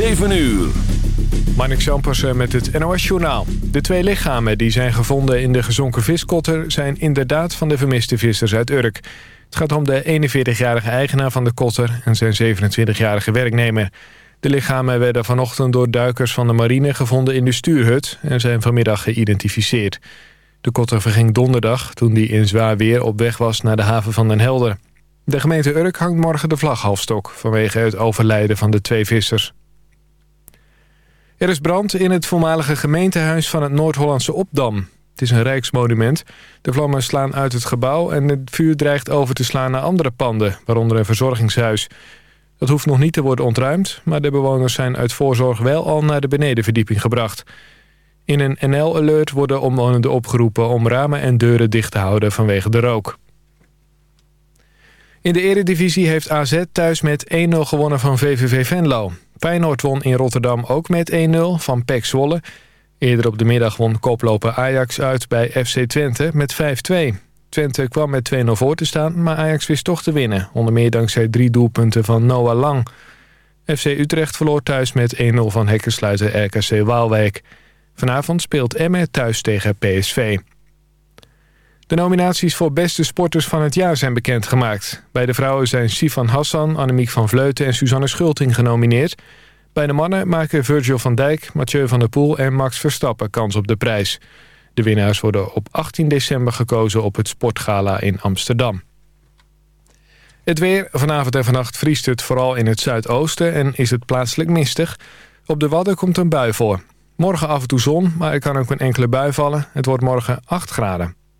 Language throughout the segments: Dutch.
7 uur. Marnik Sampersen met het NOS-journaal. De twee lichamen die zijn gevonden in de gezonken viskotter... zijn inderdaad van de vermiste vissers uit Urk. Het gaat om de 41-jarige eigenaar van de kotter... en zijn 27-jarige werknemer. De lichamen werden vanochtend door duikers van de marine gevonden in de stuurhut... en zijn vanmiddag geïdentificeerd. De kotter verging donderdag toen die in zwaar weer op weg was naar de haven van Den Helder. De gemeente Urk hangt morgen de vlaghalfstok... vanwege het overlijden van de twee vissers. Er is brand in het voormalige gemeentehuis van het Noord-Hollandse Opdam. Het is een rijksmonument. De vlammen slaan uit het gebouw en het vuur dreigt over te slaan naar andere panden, waaronder een verzorgingshuis. Dat hoeft nog niet te worden ontruimd, maar de bewoners zijn uit voorzorg wel al naar de benedenverdieping gebracht. In een NL-alert worden omwonenden opgeroepen om ramen en deuren dicht te houden vanwege de rook. In de eredivisie heeft AZ thuis met 1-0 gewonnen van VVV Venlo. Feyenoord won in Rotterdam ook met 1-0 van PEC Zwolle. Eerder op de middag won koploper Ajax uit bij FC Twente met 5-2. Twente kwam met 2-0 voor te staan, maar Ajax wist toch te winnen. Onder meer dankzij drie doelpunten van Noah Lang. FC Utrecht verloor thuis met 1-0 van hekkensluiter RKC Waalwijk. Vanavond speelt Emme thuis tegen PSV. De nominaties voor beste sporters van het jaar zijn bekendgemaakt. Bij de vrouwen zijn Sifan Hassan, Annemiek van Vleuten en Suzanne Schulting genomineerd. Bij de mannen maken Virgil van Dijk, Mathieu van der Poel en Max Verstappen kans op de prijs. De winnaars worden op 18 december gekozen op het Sportgala in Amsterdam. Het weer. Vanavond en vannacht vriest het vooral in het zuidoosten en is het plaatselijk mistig. Op de Wadden komt een bui voor. Morgen af en toe zon, maar er kan ook een enkele bui vallen. Het wordt morgen 8 graden.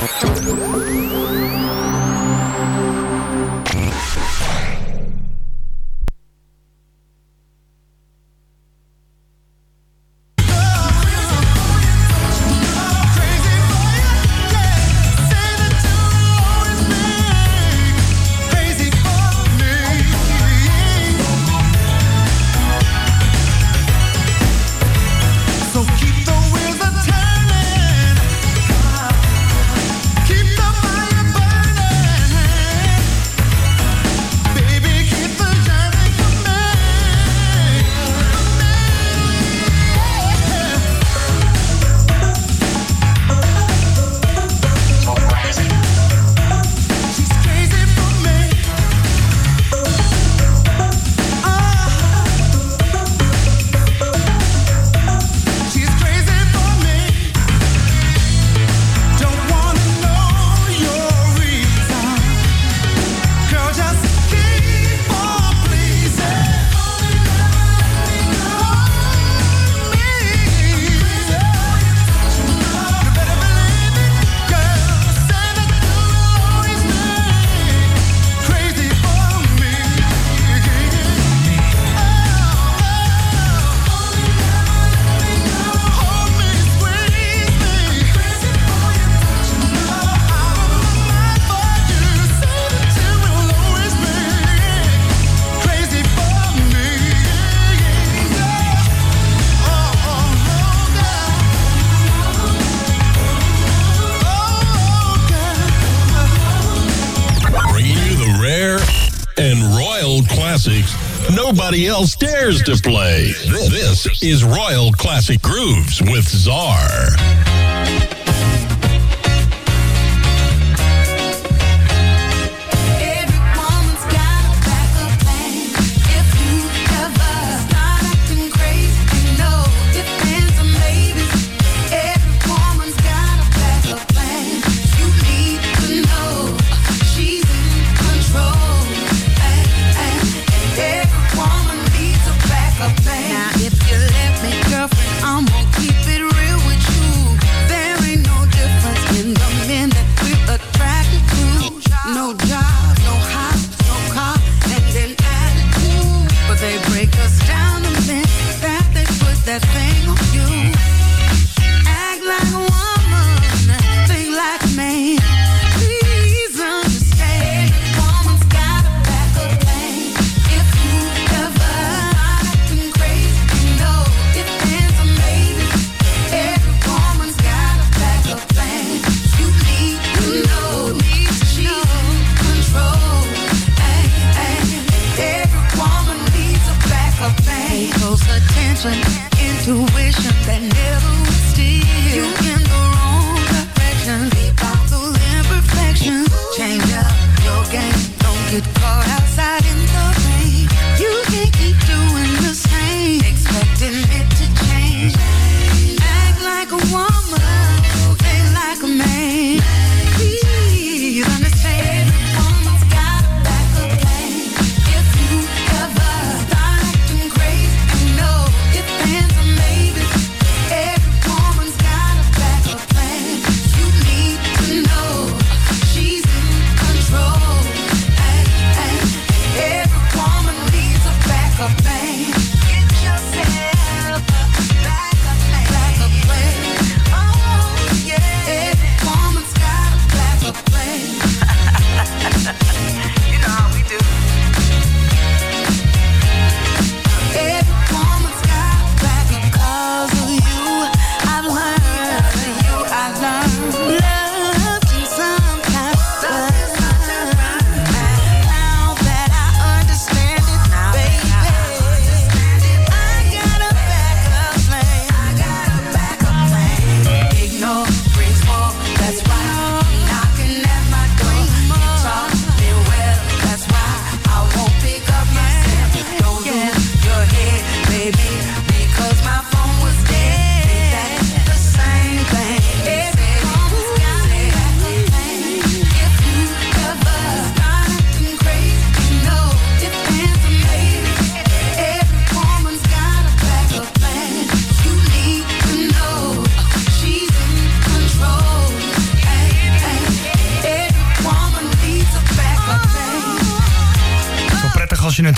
Thank you. nobody else dares to play. This is Royal Classic Grooves with Czar.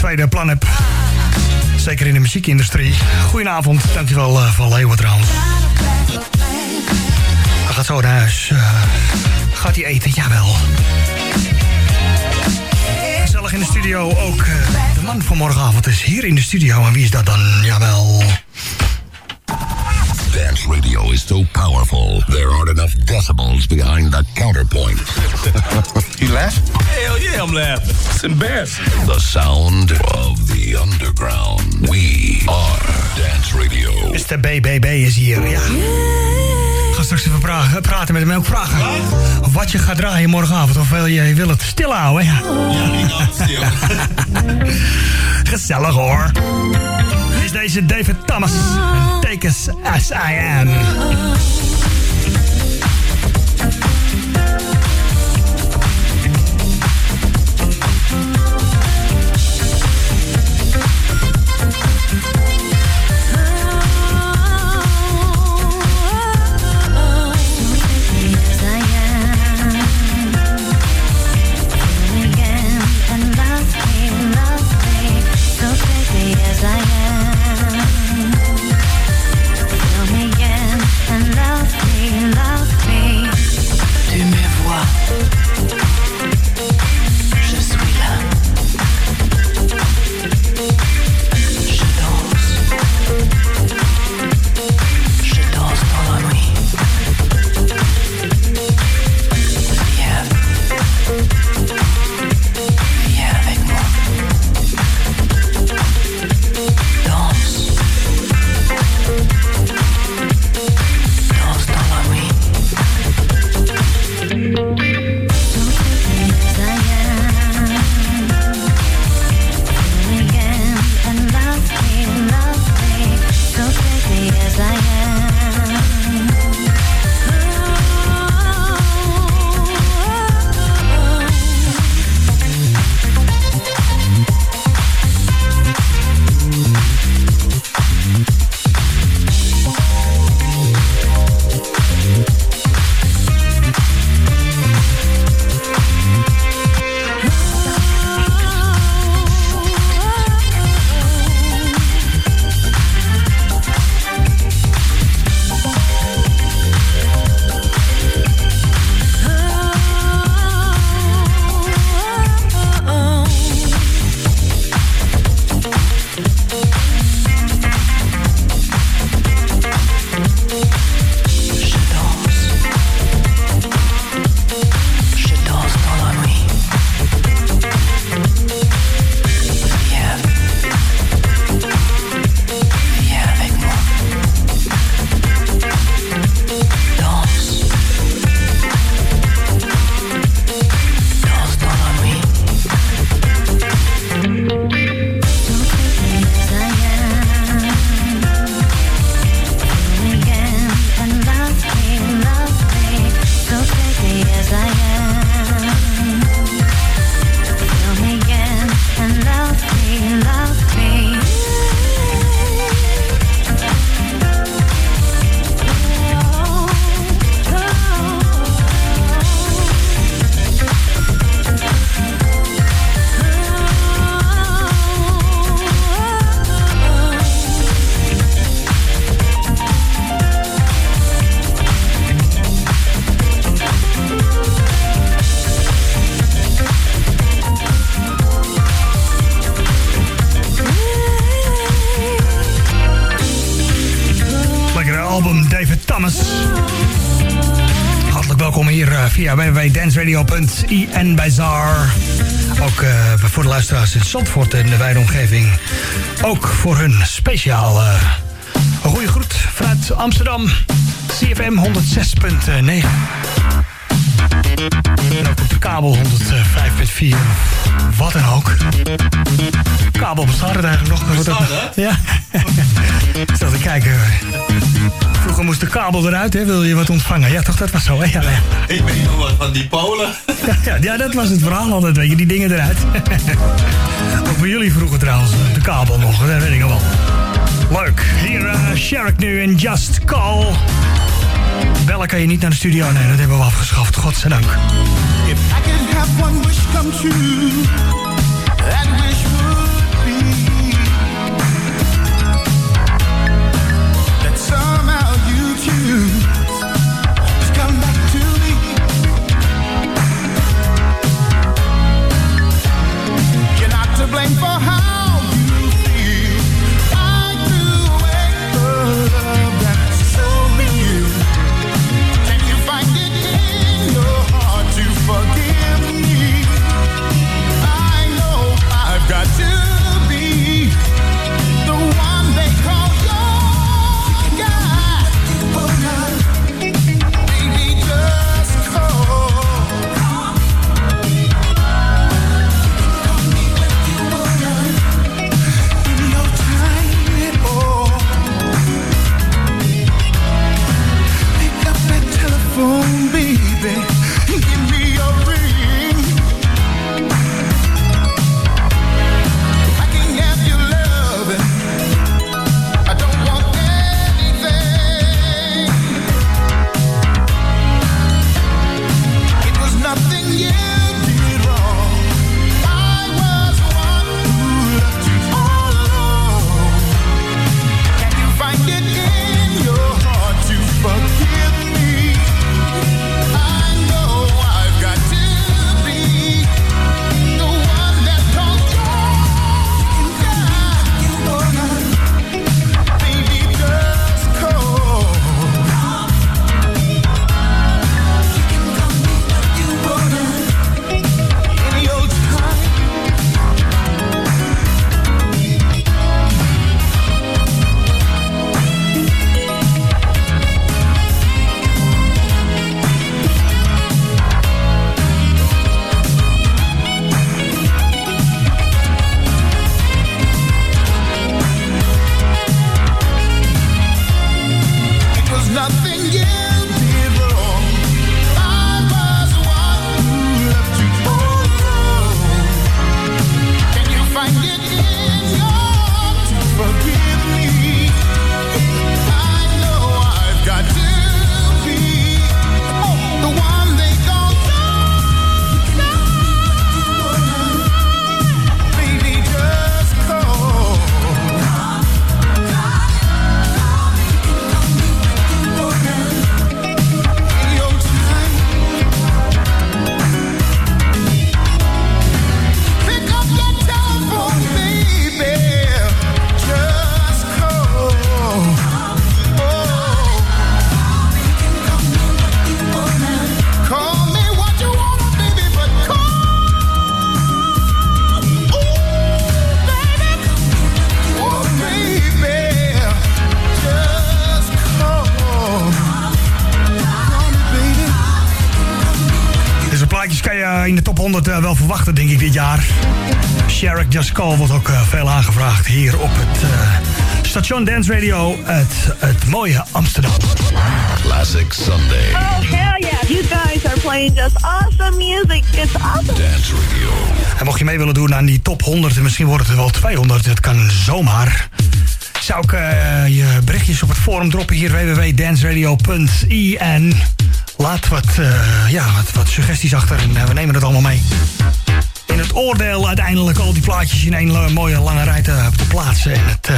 tweede plan heb. Zeker in de muziekindustrie. Goedenavond, dankjewel eh, uh, van Leeuwen trouwens. Hij gaat zo naar huis. Eh, gaat hij eten? Jawel. Gezellig in de studio ook. Eh, de man van morgenavond is hier in de studio. En wie is dat dan? Jawel. Dance radio is so powerful, there aren't enough decibels behind the counterpoint. you laugh? Hell yeah, I'm laughing. It's embarrassing. The sound of the underground. We are Dance Radio. Mr. BBB is hier, ja. Ga straks even pra praten met hem en ook vragen. Wat? wat je gaat draaien morgenavond. Of wil je, wil het stil houden, Ja, ik stil. Gezellig hoor deze David Thomas. Take us as I am. Via Zar. Ook eh, voor de luisteraars in Zandvoort en de wijde omgeving. Ook voor hun speciaal een goede groet vanuit Amsterdam. CFM 106.9. En ook op de kabel 105.4 of wat dan ook. Kabel bestaat het eigenlijk nog? Bestaat? Ja. Zat te kijken. Vroeger moest de kabel eruit, hè? wil je wat ontvangen? Ja, toch? Dat was zo, hè? Ja, ja. Ik weet nog wat van die Polen. Ja, ja, dat was het verhaal altijd, weet je, die dingen eruit. Ook bij jullie vroeger trouwens, de kabel nog, dat weet ik nog wel. Leuk. Hier, Sherrick nu in Just Call. Bellen kan je niet naar de studio, nee, dat hebben we afgeschaft, godzijdank. If I could have one wish come true, that wish station Dance Radio. Het, het mooie Amsterdam. Classic Sunday. Oh, hell yeah. You guys are playing just awesome music. It's awesome. Dance Radio. En mocht je mee willen doen aan die top 100, en misschien wordt het er wel 200, dat kan zomaar. Zou ik eh, je berichtjes op het forum droppen hier www.danceradio.in. Laat wat, eh, ja, wat, wat suggesties achter en eh, we nemen het allemaal mee. In het oordeel uiteindelijk al die plaatjes in één mooie lange rij te, te plaatsen. En het eh,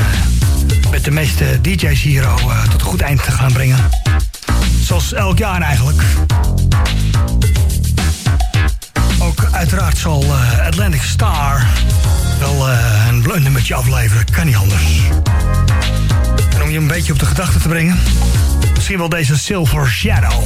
met de meeste DJ's hier eh, tot een goed eind te gaan brengen. Zoals elk jaar eigenlijk. Ook uiteraard zal eh, Atlantic Star wel eh, een leuk nummertje afleveren. Kan niet anders. En om je een beetje op de gedachte te brengen... misschien wel deze Silver Shadow.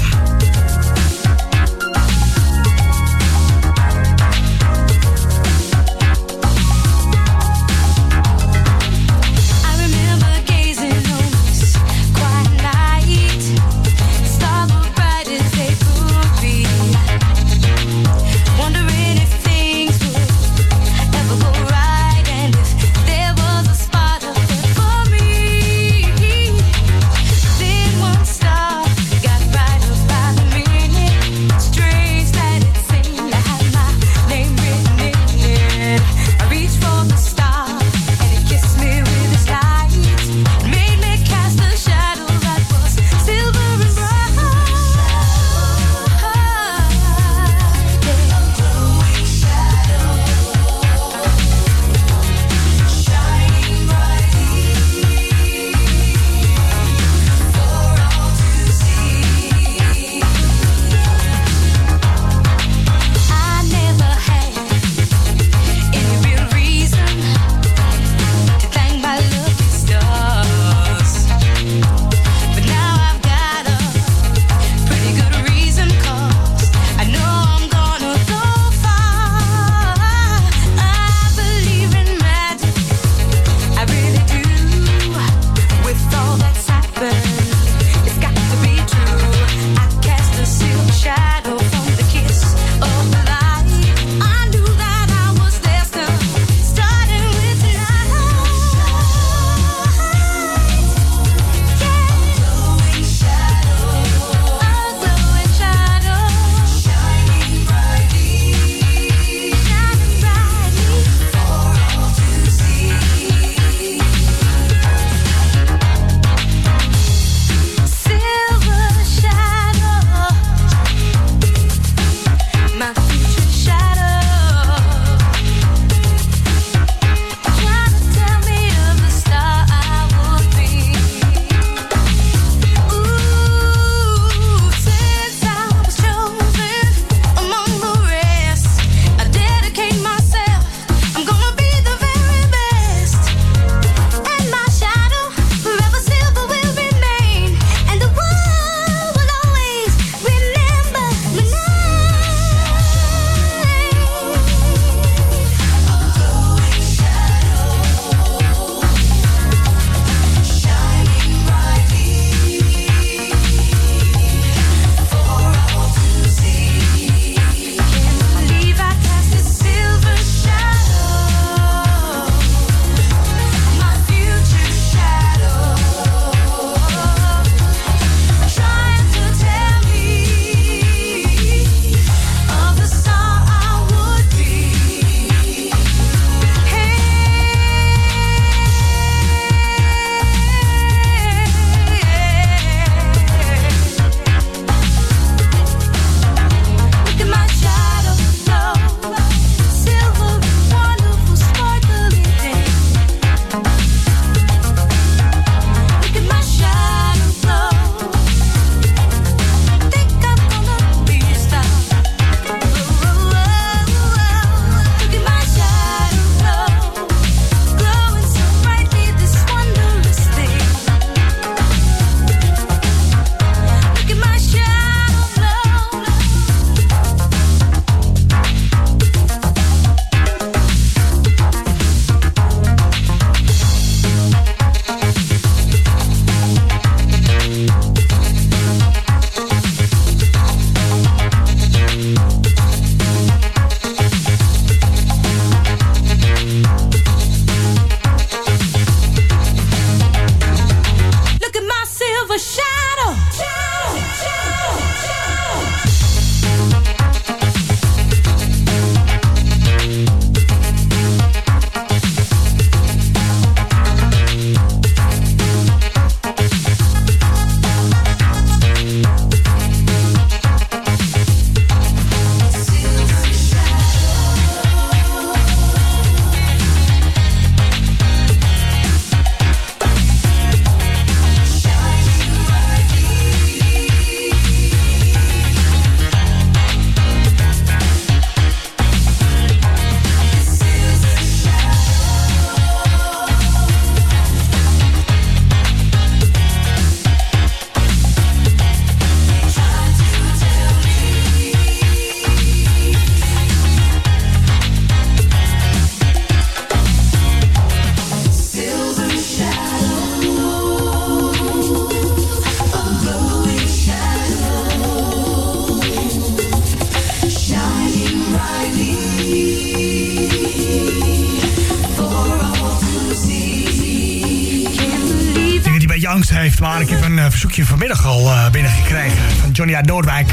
Maar ik heb een verzoekje vanmiddag al eh, binnengekregen. Van Johnny uit Noordwijk.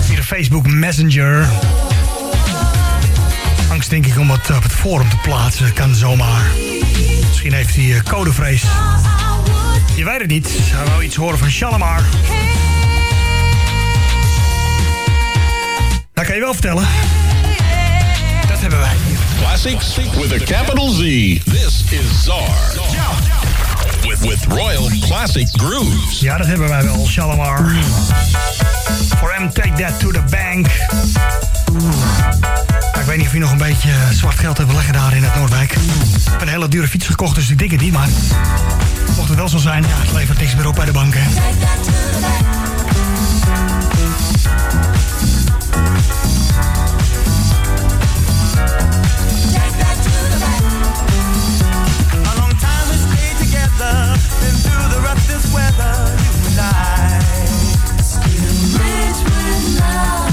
Via de Facebook Messenger. Angst denk ik om het op het forum te plaatsen. Kan zomaar. Misschien heeft hij eh, codevrees. Je weet het niet. Hij wou iets horen van Shalimar. Dat kan je wel vertellen. Dat hebben wij. Classics with a capital Z. This is Czar. With, Royal Classic Grooves. Ja, dat hebben wij wel, Shalimar. For M, take that to the bank. Ik weet niet of je nog een beetje eh, zwart geld hebt leggen daar in het Noordwijk. Ik heb een hele dure fiets gekocht, dus ik denk het niet. Maar mocht het wel zo zijn, ja, het levert niks meer op bij de bank. The weather, you and I. Still rich with love.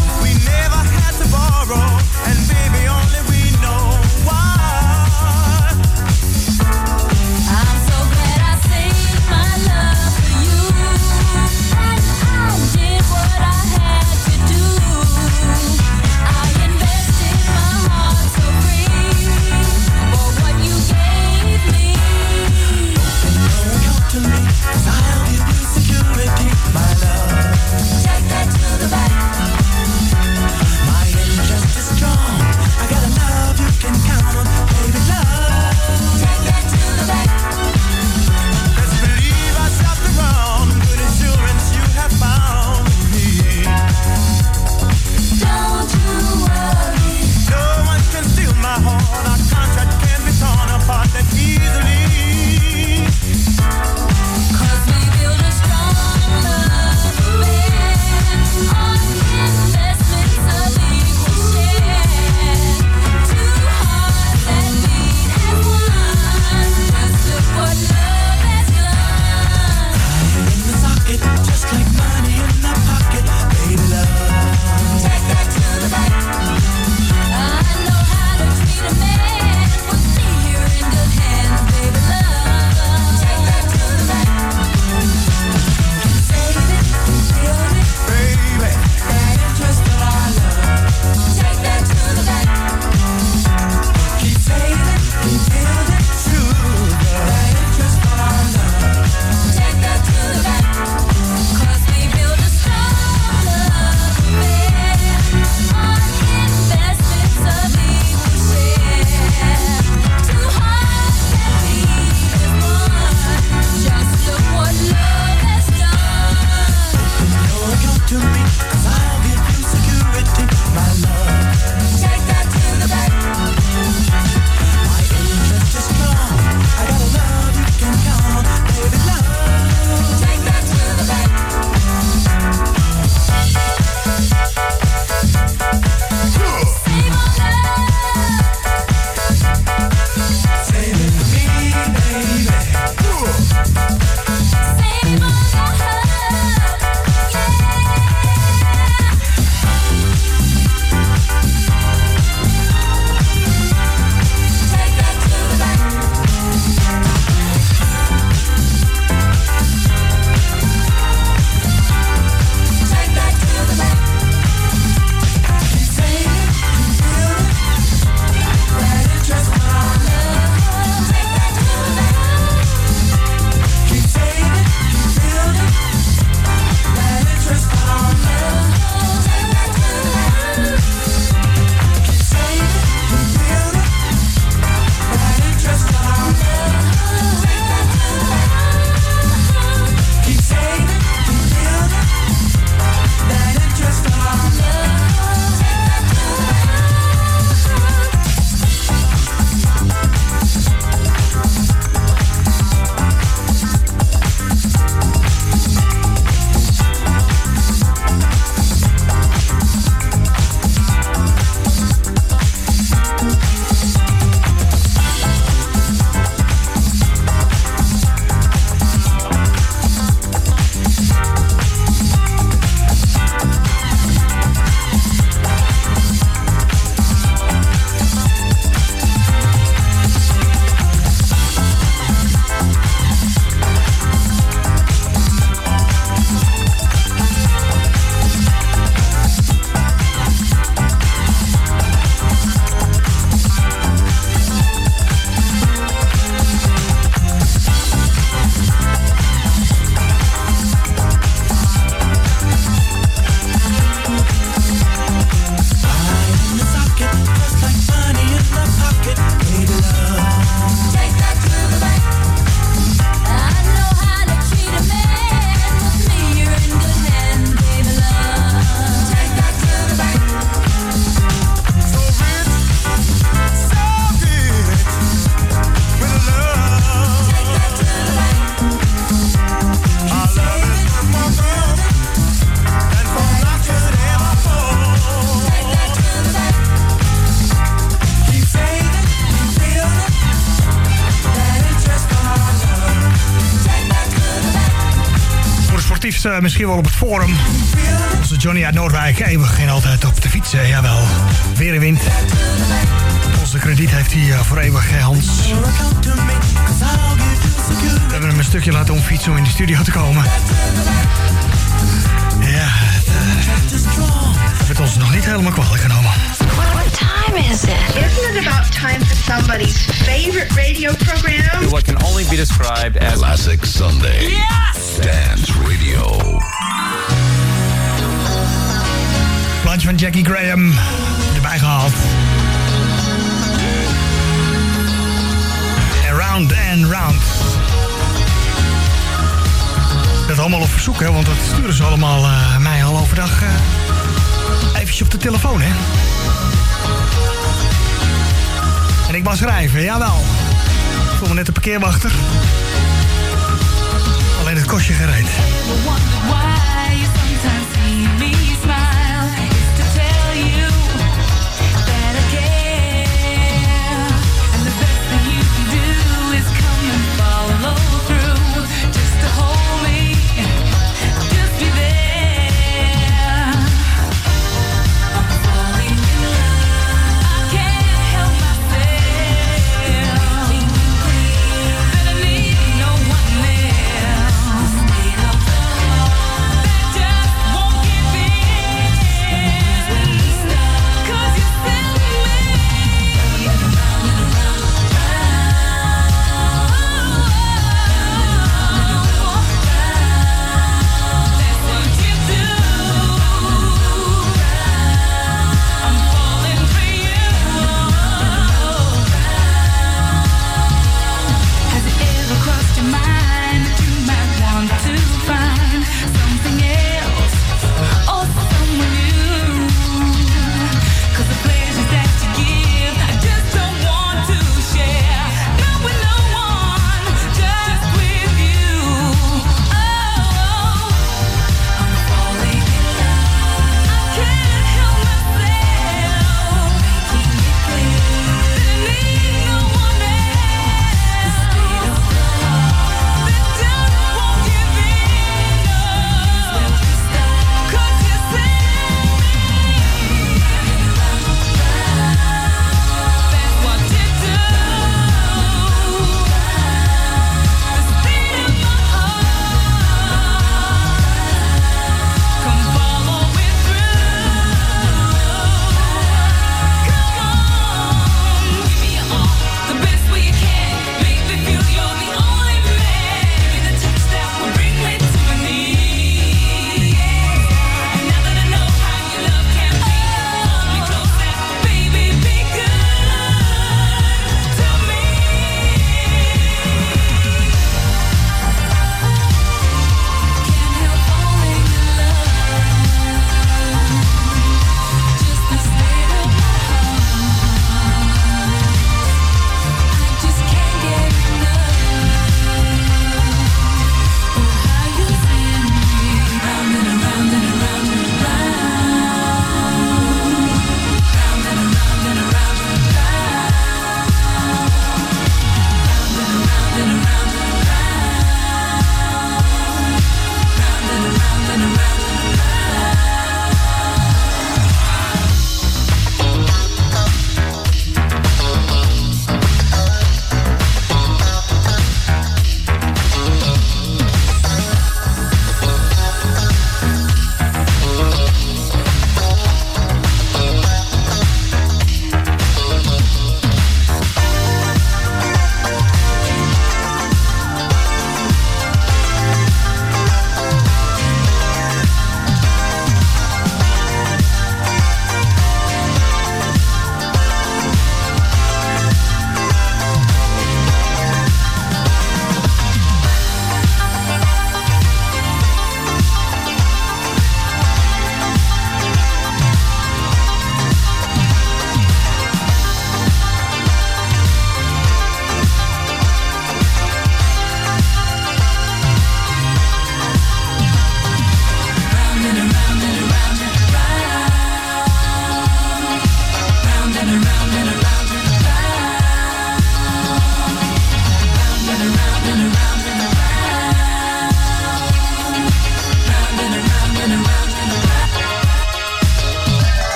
Straks eh, misschien wel op het forum. Onze Johnny uit Noordwijk eeuwig en altijd op de fiets. eh, jawel, weer en wind. Onze krediet heeft hij eh, voor eeuwig, hè, Hans. We hebben hem een stukje laten omfietsen om in de studio te komen. Ja, het eh, ons nog niet helemaal kwalijk genomen. What time is it? Isn't it about time for somebody's favorite radio program? What can only be described as Classic Sunday. Yes! Dance Radio. Plaatje van Jackie Graham erbij gehaald. En round and round. Dat allemaal op verzoek, hè, want dat sturen ze allemaal eh, mij al overdag eventjes op de telefoon, hè. En ik mag schrijven, jawel. Ik voel me net de parkeerwachter. Alleen het kost je gereed.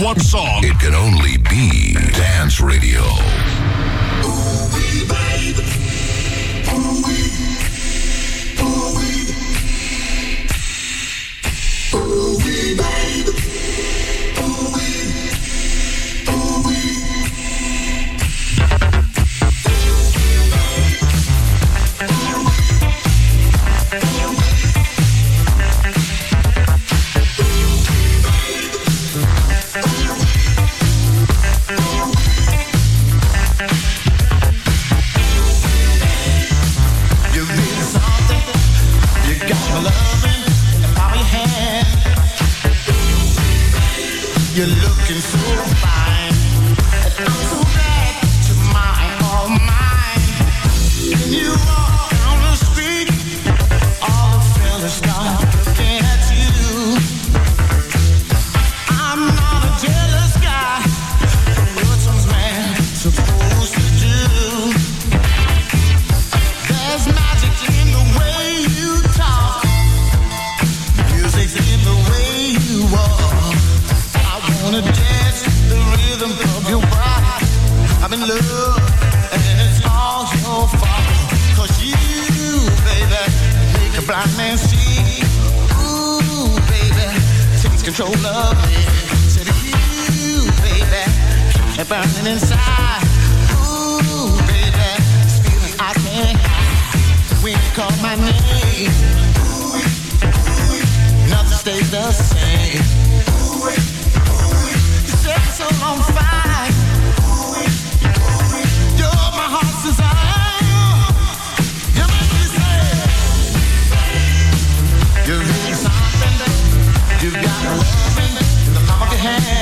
one song. It can only be Dance Radio. Ooh, baby, takes control of me. You, baby, burning inside. Ooh, baby, I can't hide. When you call my name, nothing stays the same. Ooh, ooh, ooh. Sex on fire. in the palm of your hand.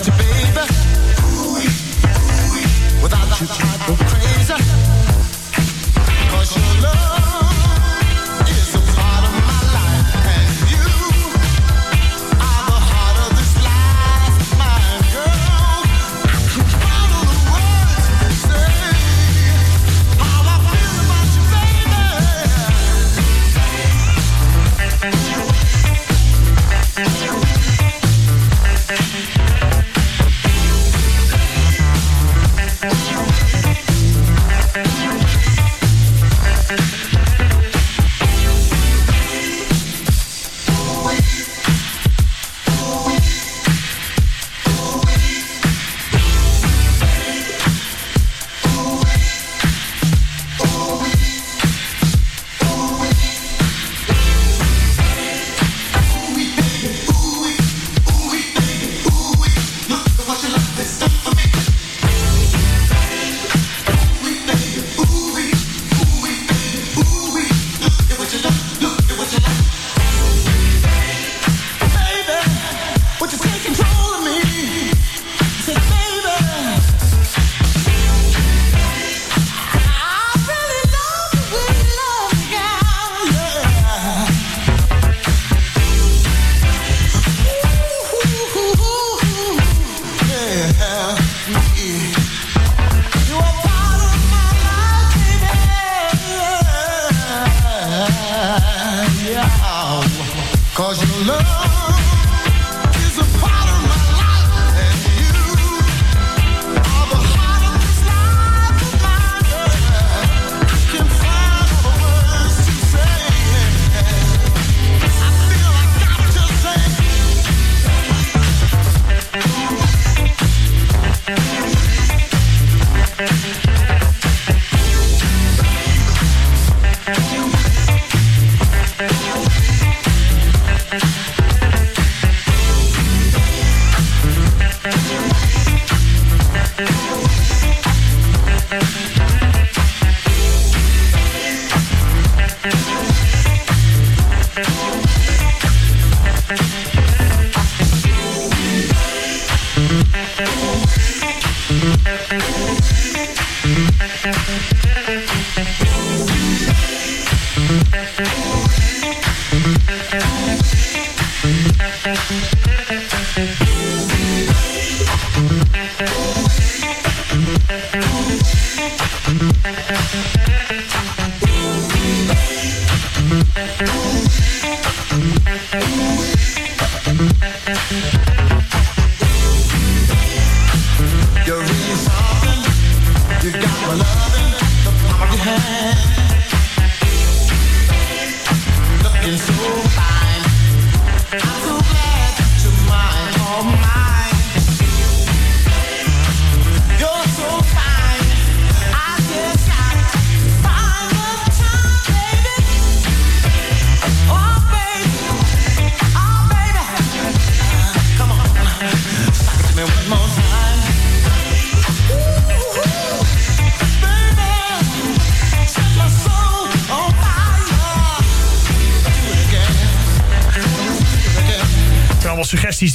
without you, baby. Thank you.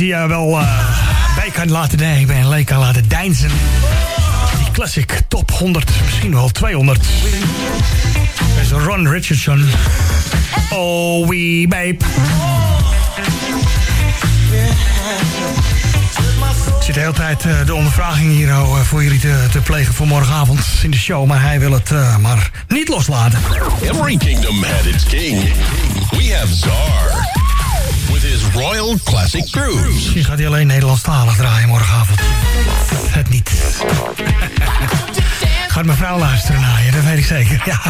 Die je wel eh, bij kan laten denken en leeg kan laten deinzen. Die classic top 100, misschien wel 200. Dat is Ron Richardson. Oh, wee babe. Ik zit de hele tijd eh, de ondervraging hier eh, voor jullie te, te plegen voor morgenavond in de show. Maar hij wil het maar niet loslaten. Every kingdom had its king. We have Czar. Royal classic grooves. Misschien gaat hij alleen Nederlandstalig draaien morgenavond. Het niet. Gaat mijn vrouw luisteren naar je, dat weet ik zeker. Ja.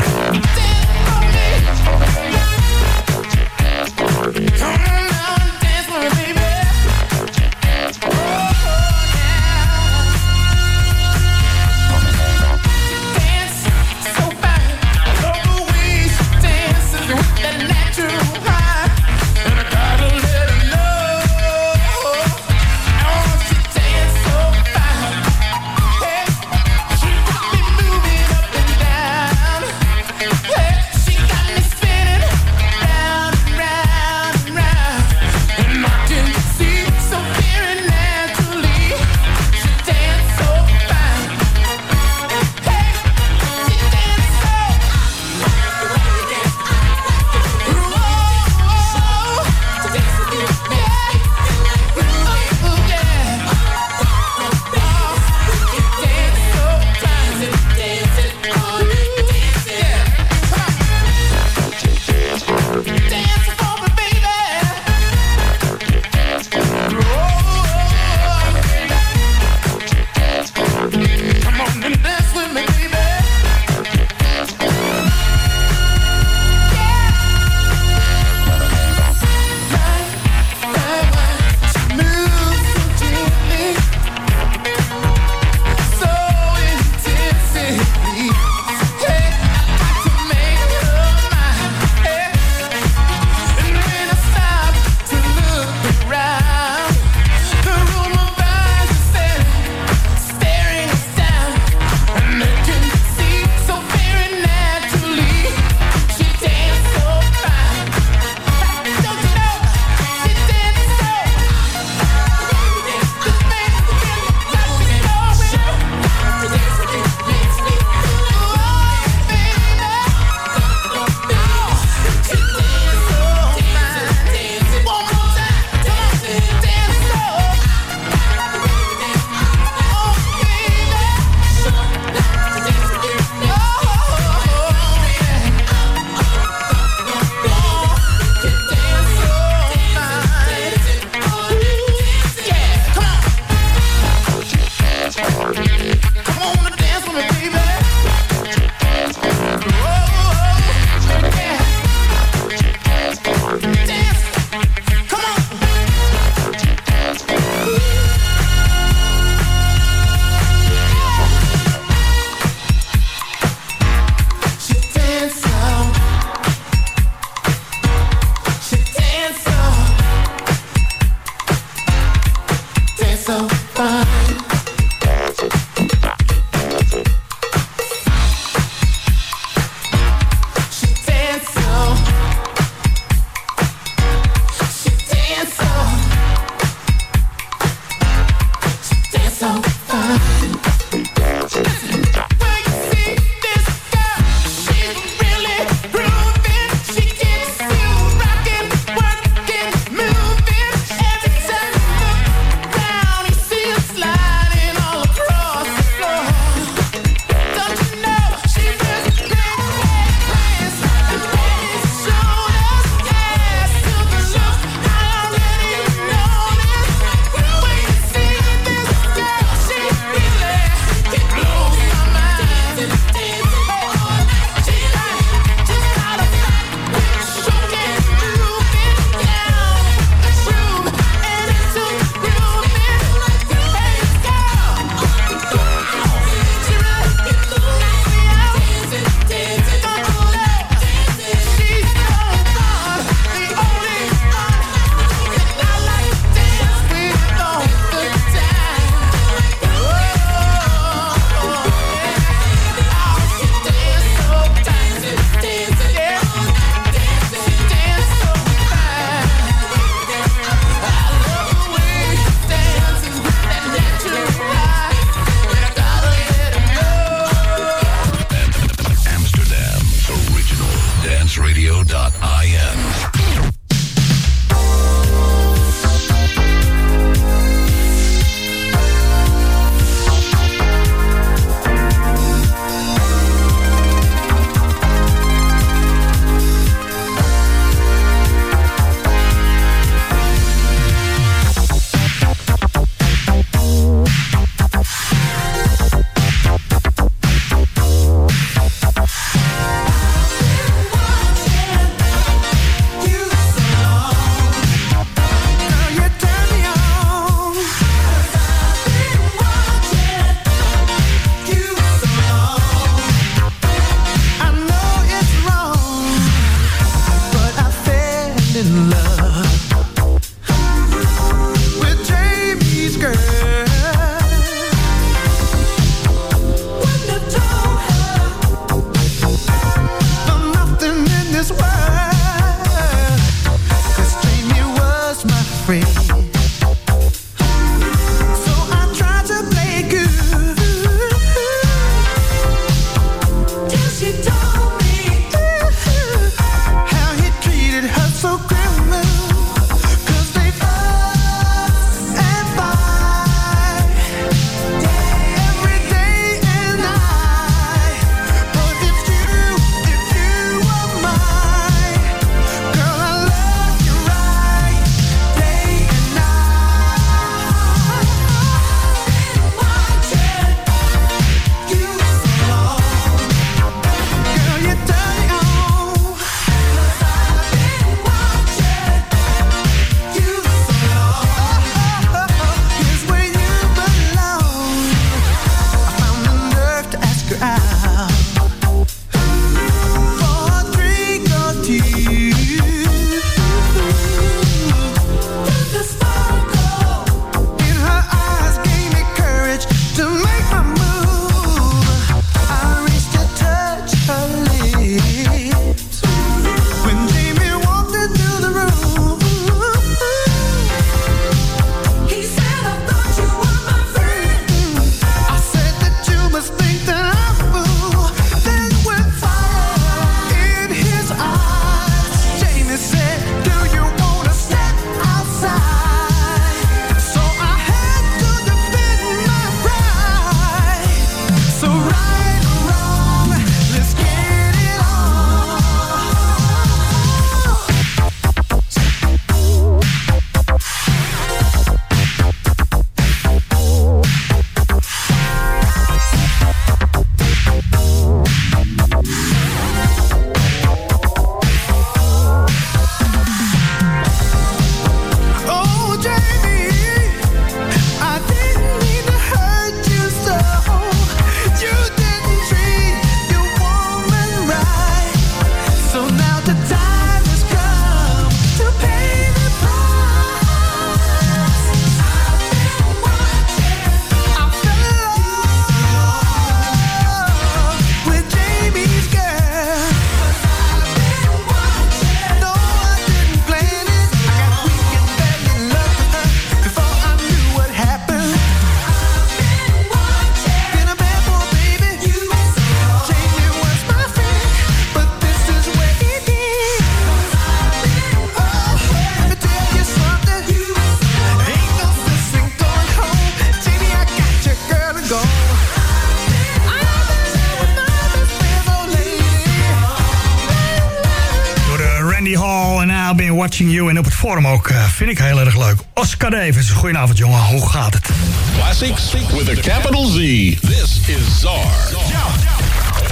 ook. Eh, vind ik heel erg leuk. Oscar Davis, goedenavond jongen, hoe gaat het? Classic with a capital Z. This is ZAR.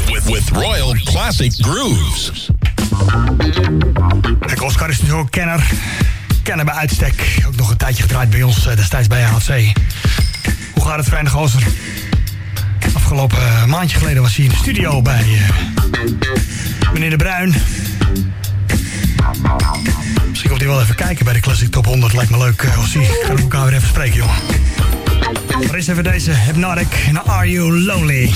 With, with Royal Classic Grooves. Kijk, Oscar is natuurlijk een kenner. Kenner bij uitstek. Ook nog een tijdje gedraaid bij ons eh, destijds bij HC. Hoe gaat het vrijdag, Gozer? Afgelopen eh, maandje geleden was hij in de studio bij meneer De Bruin. Wil wel even kijken bij de Classic Top 100. Lijkt me leuk. Eh, Ossie, gaan we elkaar weer even spreken, jongen. Maar is even deze Hypnotic en Are You Lonely?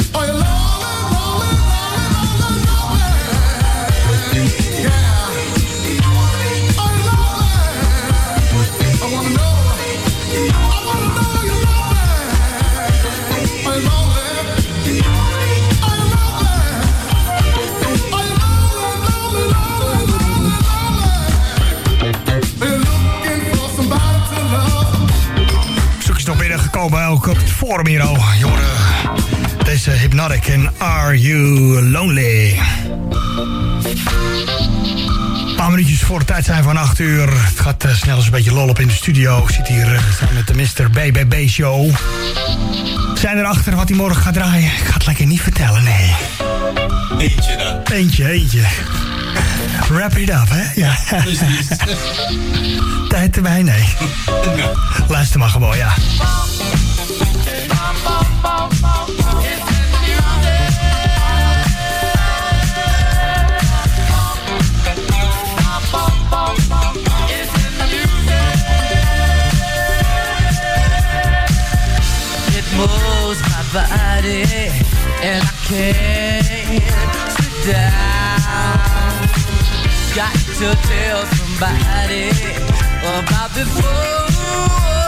Oh, en Are You Lonely? Een paar minuutjes voor de tijd zijn van 8 uur. Het gaat eh, snel eens een beetje lol op in de studio. Ik zit hier eh, samen met de Mr. BBB Show. Zijn erachter wat hij morgen gaat draaien? Ik ga het lekker niet vertellen, nee. Eentje dan. Eentje, eentje. Wrap it up, hè? Ja. Tijd erbij, nee. Luister maar gewoon, ja. Moves my body and I can't sit down. Got to tell somebody about funky